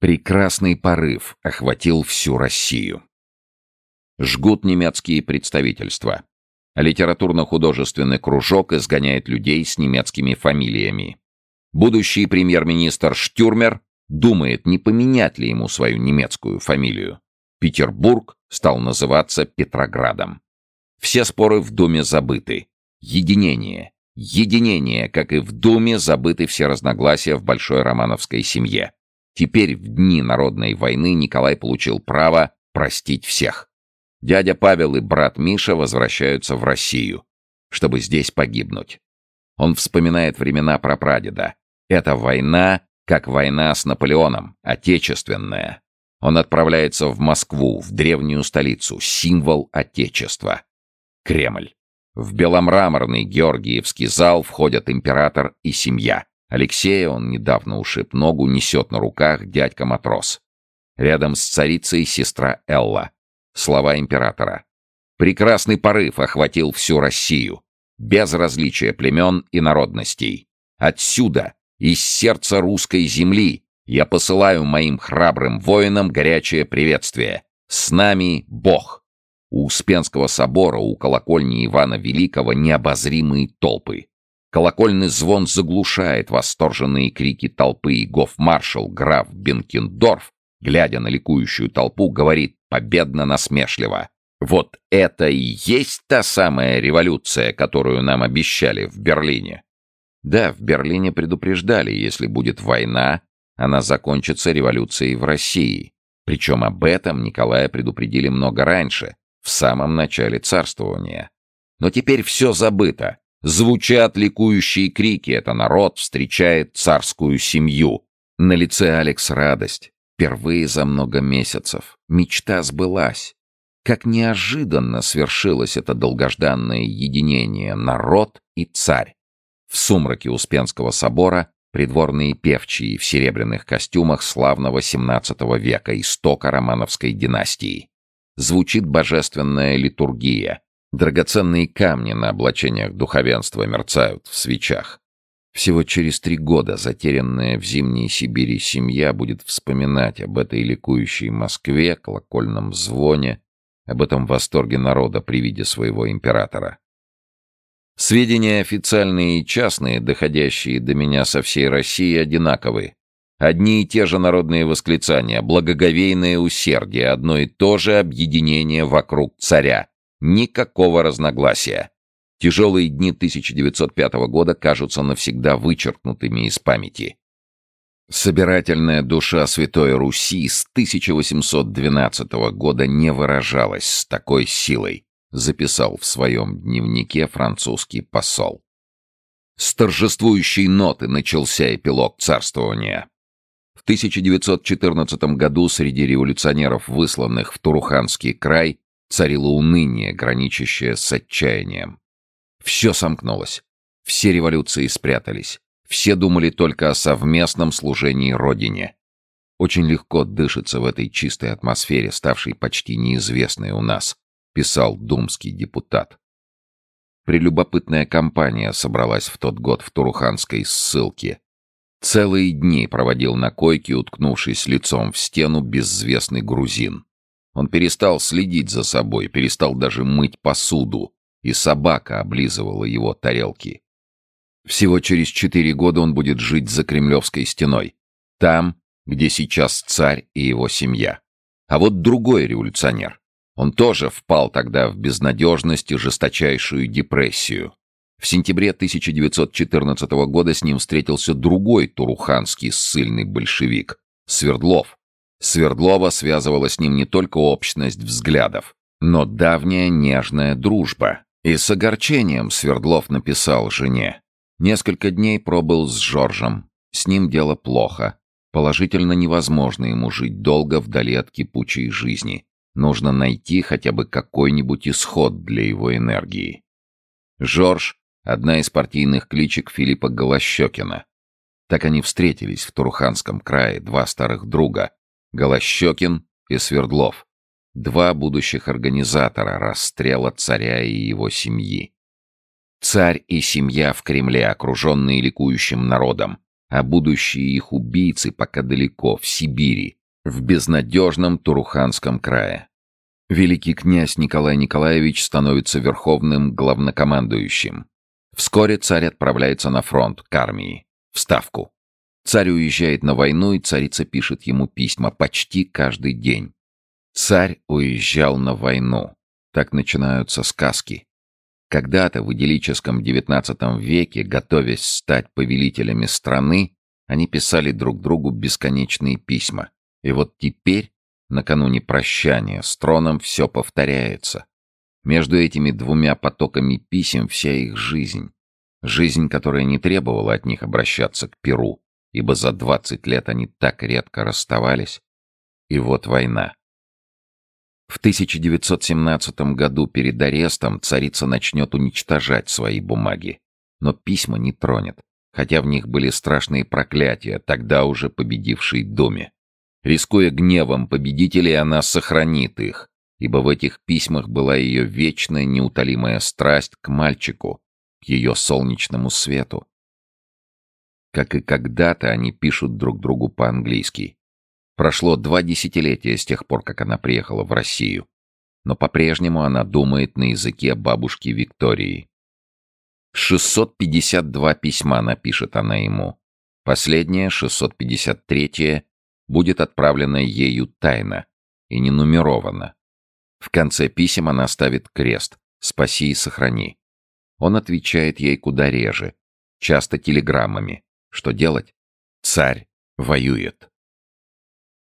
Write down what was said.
Прекрасный порыв охватил всю Россию. Жгут немецкие представительства. Литературно-художественный кружок изгоняет людей с немецкими фамилиями. Будущий премьер-министр Штюрмер думает, не поменять ли ему свою немецкую фамилию. Петербург стал называться Петроградом. Все споры в Думе забыты. Единение. Единение, как и в Думе, забыты все разногласия в большой романовской семье. Теперь, в дни народной войны, Николай получил право простить всех. Дядя Павел и брат Миша возвращаются в Россию, чтобы здесь погибнуть. Он вспоминает времена прапрадеда. Это война, как война с Наполеоном, отечественная. Он отправляется в Москву, в древнюю столицу, символ Отечества. Кремль. В беломраморный Георгиевский зал входят император и семья. Алексея, он недавно ушиб ногу, несет на руках дядька-матрос. Рядом с царицей сестра Элла. Слова императора. Прекрасный порыв охватил всю Россию. Без различия племен и народностей. Отсюда, из сердца русской земли, я посылаю моим храбрым воинам горячее приветствие. С нами Бог. У Успенского собора, у колокольни Ивана Великого необозримые толпы. Колокольный звон заглушает восторженные крики толпы, и гофмаршал граф Бенкендорф, глядя на ликующую толпу, говорит победно-насмешливо. Вот это и есть та самая революция, которую нам обещали в Берлине. Да, в Берлине предупреждали, если будет война, она закончится революцией в России. Причем об этом Николая предупредили много раньше, в самом начале царствования. Но теперь все забыто. Звучат ликующие крики, это народ встречает царскую семью. На лице Алекс радость. Впервые за много месяцев. Мечта сбылась. Как неожиданно свершилось это долгожданное единение народ и царь. В сумраке Успенского собора придворные певчие в серебряных костюмах славного XVII века, истока романовской династии звучит божественная литургия. Драгоценные камни на облачениях духовенства мерцают в свечах. Всего через три года затерянная в зимней Сибири семья будет вспоминать об этой ликующей Москве, колокольном звоне, об этом восторге народа при виде своего императора. Сведения официальные и частные, доходящие до меня со всей России, одинаковы. Одни и те же народные восклицания, благоговейное усердие, одно и то же объединение вокруг царя. Никакого разногласия. Тяжелые дни 1905 года кажутся навсегда вычеркнутыми из памяти. Собирательная душа Святой Руси с 1812 года не выражалась с такой силой, записал в своем дневнике французский посол. С торжествующей ноты начался эпилог царствования. В 1914 году среди революционеров, высланных в Туруханский край, царило уныние, граничащее с отчаянием. Все сомкнулось. Все революции спрятались. Все думали только о совместном служении Родине. Очень легко дышится в этой чистой атмосфере, ставшей почти неизвестной у нас, писал думский депутат. Прелюбопытная компания собралась в тот год в Туруханской ссылке, Целые дни проводил на койке, уткнувшись лицом в стену, безвестный грузин. Он перестал следить за собой, перестал даже мыть посуду, и собака облизывала его тарелки. Всего через четыре года он будет жить за Кремлевской стеной, там, где сейчас царь и его семья. А вот другой революционер. Он тоже впал тогда в безнадежность и жесточайшую депрессию. В сентябре 1914 года с ним встретился другой туруханский ссыльный большевик — Свердлов. Свердлова связывала с ним не только общность взглядов, но давняя нежная дружба. И с огорчением Свердлов написал жене. Несколько дней пробыл с Жоржем. С ним дело плохо. Положительно невозможно ему жить долго вдали от кипучей жизни. Нужно найти хотя бы какой-нибудь исход для его энергии. Жорж Одна из партийных кличек Филиппа Голощекина. Так они встретились в Туруханском крае, два старых друга — Голощекин и Свердлов. Два будущих организатора расстрела царя и его семьи. Царь и семья в Кремле, окруженные ликующим народом. а будущие их убийцы пока далеко, в Сибири, в безнадежном Туруханском крае. Великий князь Николай Николаевич становится верховным главнокомандующим. Вскоре царь отправляется на фронт, к армии, в Ставку. Царь уезжает на войну, и царица пишет ему письма почти каждый день. Царь уезжал на войну. Так начинаются сказки. Когда-то в идиллическом XIX веке, готовясь стать повелителями страны, они писали друг другу бесконечные письма. И вот теперь, накануне прощания, с троном все повторяется. Между этими двумя потоками писем вся их жизнь. Жизнь, которая не требовала от них обращаться к Перу, ибо за двадцать лет они так редко расставались. И вот война. В 1917 году перед арестом царица начнет уничтожать свои бумаги. Но письма не тронет, хотя в них были страшные проклятия, тогда уже победившей Думе. Рискуя гневом победителей, она сохранит их, ибо в этих письмах была ее вечная неутолимая страсть к мальчику, к ее солнечному свету. Как и когда-то они пишут друг другу по-английски. Прошло два десятилетия с тех пор, как она приехала в Россию. Но по-прежнему она думает на языке бабушки Виктории. 652 письма напишет она ему. Последнее, 653-е, будет отправлено ею тайно и не нумеровано. В конце писем она ставит крест «Спаси и сохрани». Он отвечает ей куда реже, часто телеграммами. Что делать? Царь воюет.